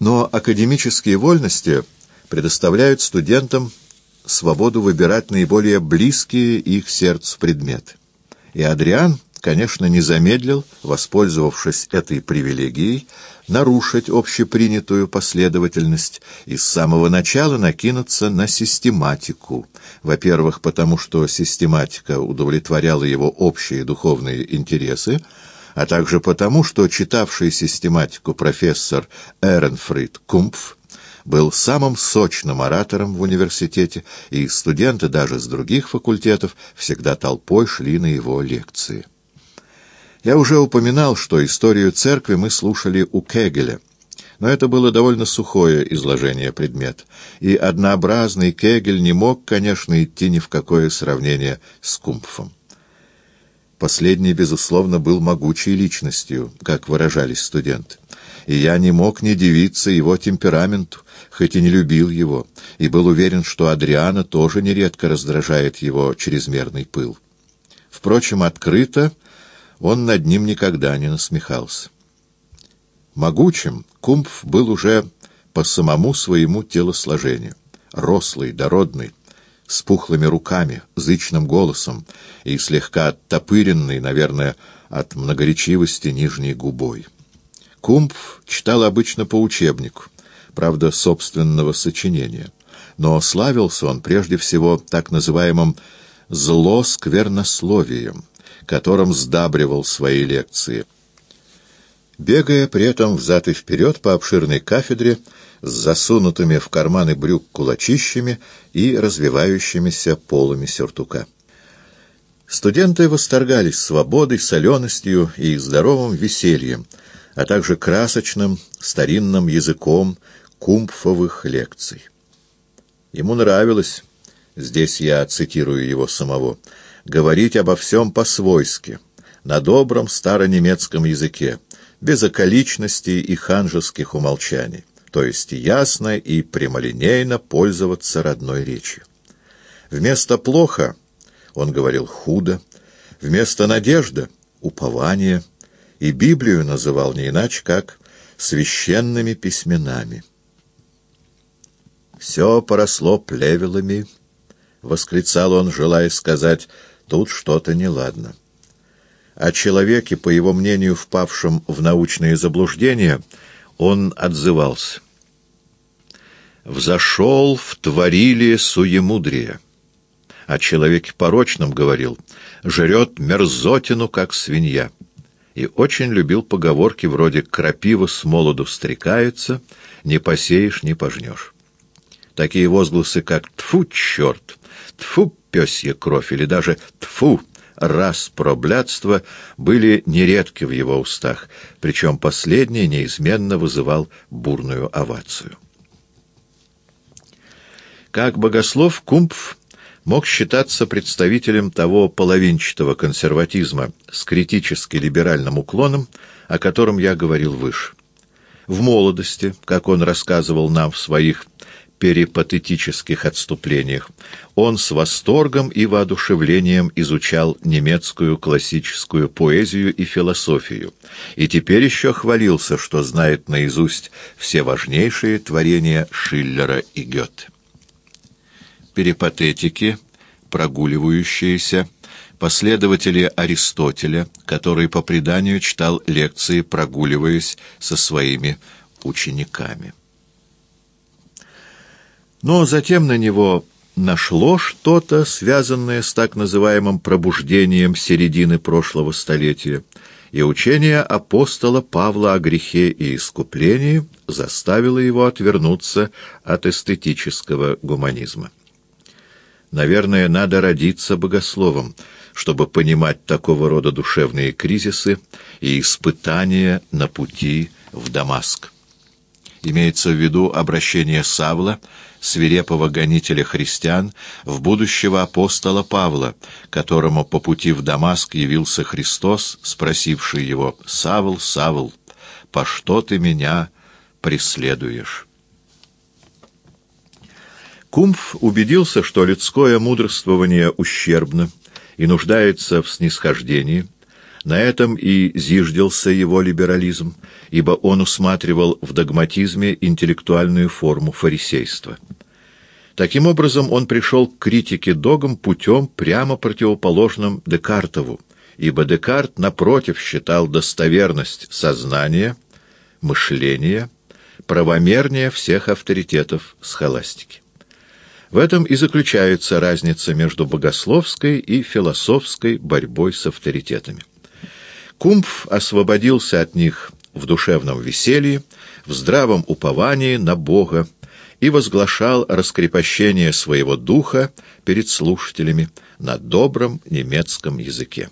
Но академические вольности предоставляют студентам свободу выбирать наиболее близкие их сердцу предметы. И Адриан, конечно, не замедлил, воспользовавшись этой привилегией, нарушить общепринятую последовательность и с самого начала накинуться на систематику. Во-первых, потому что систематика удовлетворяла его общие духовные интересы, а также потому, что читавший систематику профессор Эренфрид Кумпф был самым сочным оратором в университете, и студенты даже с других факультетов всегда толпой шли на его лекции. Я уже упоминал, что историю церкви мы слушали у Кегеля, но это было довольно сухое изложение предмета, и однообразный Кегель не мог, конечно, идти ни в какое сравнение с Кумпфом. Последний, безусловно, был могучей личностью, как выражались студенты, и я не мог не дивиться его темпераменту, хоть и не любил его, и был уверен, что Адриана тоже нередко раздражает его чрезмерный пыл. Впрочем, открыто он над ним никогда не насмехался. Могучим Кумпф был уже по самому своему телосложению. Рослый, дородный, с пухлыми руками, зычным голосом и слегка оттопыренный, наверное, от многоречивости нижней губой. Кумпф читал обычно по учебнику, правда, собственного сочинения, но славился он прежде всего так называемым «зло-сквернословием», которым сдабривал свои лекции. Бегая при этом взад и вперед по обширной кафедре с засунутыми в карманы брюк кулачищами и развивающимися полами сюртука. Студенты восторгались свободой, соленостью и здоровым весельем, а также красочным, старинным языком кумпфовых лекций. Ему нравилось, здесь я цитирую его самого, говорить обо всем по-свойски, на добром старонемецком языке, без околичностей и ханжеских умолчаний, то есть ясно и прямолинейно пользоваться родной речью. Вместо «плохо» он говорил «худо», вместо «надежда» — «упование», и Библию называл не иначе, как «священными письменами». «Все поросло плевелами», — восклицал он, желая сказать Тут что-то неладно. О человеке, по его мнению, впавшем в научные заблуждения, он отзывался. «Взошел в творили суемудрие». О человеке порочном говорил «жрет мерзотину, как свинья» и очень любил поговорки вроде «крапива с молоду стрекается, не посеешь, не пожнешь». Такие возгласы, как «тфу, черт!» «тфу, пёсья кровь» или даже «тфу, раз проблядство» были нередки в его устах, причем последний неизменно вызывал бурную овацию. Как богослов Кумпф мог считаться представителем того половинчатого консерватизма с критически либеральным уклоном, о котором я говорил выше. В молодости, как он рассказывал нам в своих перипатетических отступлениях, он с восторгом и воодушевлением изучал немецкую классическую поэзию и философию, и теперь еще хвалился, что знает наизусть все важнейшие творения Шиллера и Гёте. Перипатетики, прогуливающиеся, последователи Аристотеля, который по преданию читал лекции, прогуливаясь со своими учениками. Но затем на него нашло что-то, связанное с так называемым пробуждением середины прошлого столетия, и учение апостола Павла о грехе и искуплении заставило его отвернуться от эстетического гуманизма. Наверное, надо родиться богословом, чтобы понимать такого рода душевные кризисы и испытания на пути в Дамаск. Имеется в виду обращение Савла свирепого гонителя христиан, в будущего апостола Павла, которому по пути в Дамаск явился Христос, спросивший его «Савл, Савл, по что ты меня преследуешь?» Кумф убедился, что людское мудрствование ущербно и нуждается в снисхождении, На этом и зиждился его либерализм, ибо он усматривал в догматизме интеллектуальную форму фарисейства. Таким образом, он пришел к критике догм путем прямо противоположным Декартову, ибо Декарт, напротив, считал достоверность сознания, мышления, правомернее всех авторитетов схоластики. В этом и заключается разница между богословской и философской борьбой с авторитетами. Кумф освободился от них в душевном веселье, в здравом уповании на Бога и возглашал раскрепощение своего духа перед слушателями на добром немецком языке.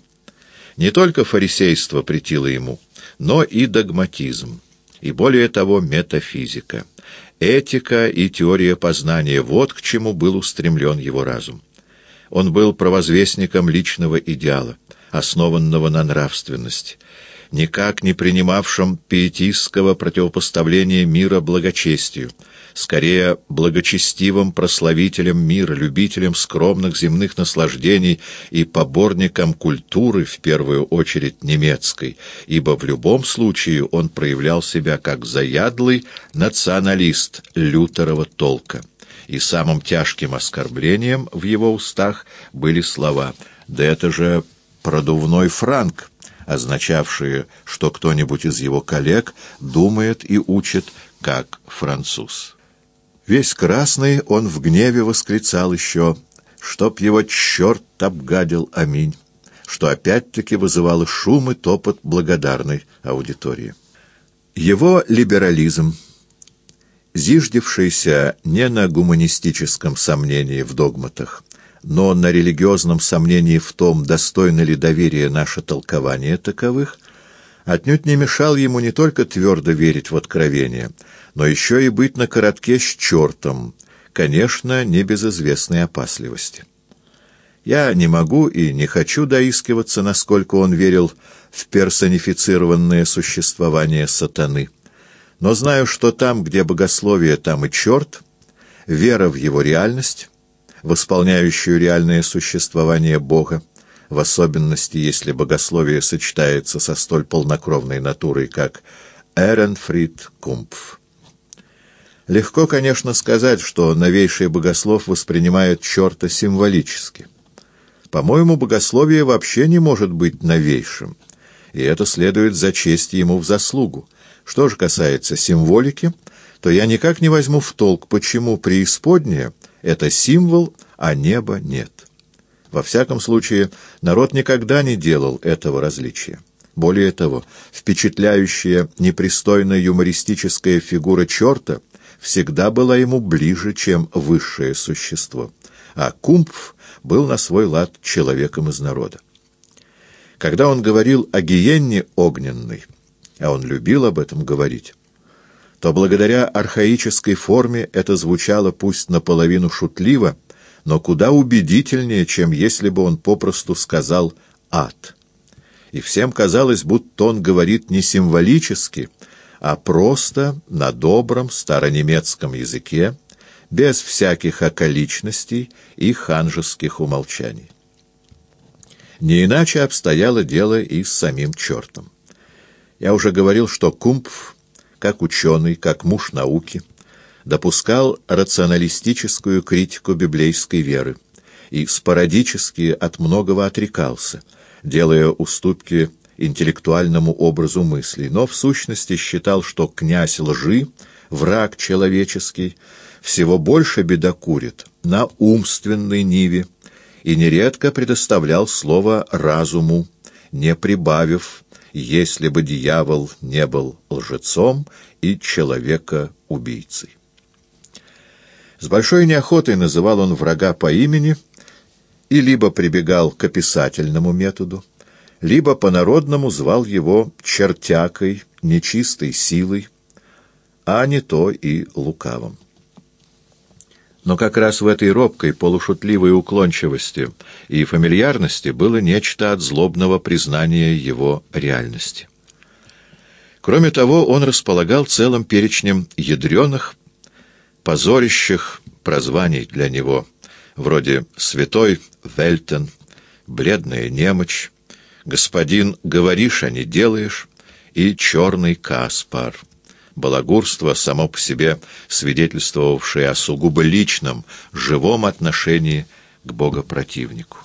Не только фарисейство претило ему, но и догматизм, и более того метафизика. Этика и теория познания — вот к чему был устремлен его разум. Он был провозвестником личного идеала, основанного на нравственности, никак не принимавшим пиетистского противопоставления мира благочестию, скорее благочестивым прославителем мира, любителем скромных земных наслаждений и поборником культуры, в первую очередь немецкой, ибо в любом случае он проявлял себя как заядлый националист лютерова толка. И самым тяжким оскорблением в его устах были слова «Да это же продувной франк», означавшие, что кто-нибудь из его коллег думает и учит как француз. Весь красный он в гневе восклицал еще, чтоб его черт обгадил, аминь, что опять-таки вызывало шум и топот благодарной аудитории. Его либерализм, зиждевшийся не на гуманистическом сомнении в догматах, но на религиозном сомнении в том, достойно ли доверия наше толкование таковых, отнюдь не мешал ему не только твердо верить в откровение, но еще и быть на коротке с чертом, конечно, не без известной опасливости. Я не могу и не хочу доискиваться, насколько он верил в персонифицированное существование сатаны, но знаю, что там, где богословие, там и черт, вера в его реальность, восполняющую реальное существование Бога, в особенности, если богословие сочетается со столь полнокровной натурой, как Эренфрид Кумпф. Легко, конечно, сказать, что новейший богослов воспринимает черта символически. По-моему, богословие вообще не может быть новейшим, и это следует зачесть ему в заслугу. Что же касается символики, то я никак не возьму в толк, почему преисподняя — это символ, а неба нет. Во всяком случае, народ никогда не делал этого различия. Более того, впечатляющая непристойная юмористическая фигура черта всегда была ему ближе, чем высшее существо. А Кумпф был на свой лад человеком из народа. Когда он говорил о гиенне огненной, а он любил об этом говорить, то благодаря архаической форме это звучало пусть наполовину шутливо, но куда убедительнее, чем если бы он попросту сказал «ад». И всем казалось, будто он говорит не символически, а просто на добром старонемецком языке, без всяких околичностей и ханжеских умолчаний. Не иначе обстояло дело и с самим чертом. Я уже говорил, что Кумпф, как ученый, как муж науки, допускал рационалистическую критику библейской веры и спорадически от многого отрекался, делая уступки интеллектуальному образу мыслей, но в сущности считал, что князь лжи, враг человеческий, всего больше бедокурит на умственной ниве и нередко предоставлял слово разуму, не прибавив, если бы дьявол не был лжецом и человека-убийцей. С большой неохотой называл он врага по имени и либо прибегал к описательному методу, либо по-народному звал его чертякой, нечистой силой, а не то и лукавым. Но как раз в этой робкой, полушутливой уклончивости и фамильярности было нечто от злобного признания его реальности. Кроме того, он располагал целым перечнем ядреных, позорищах прозваний для него, вроде «Святой Вельтен», «Бледная немочь», господин «говоришь, а не делаешь» и черный Каспар. Балагурство, само по себе свидетельствовавшее о сугубо личном, живом отношении к богопротивнику.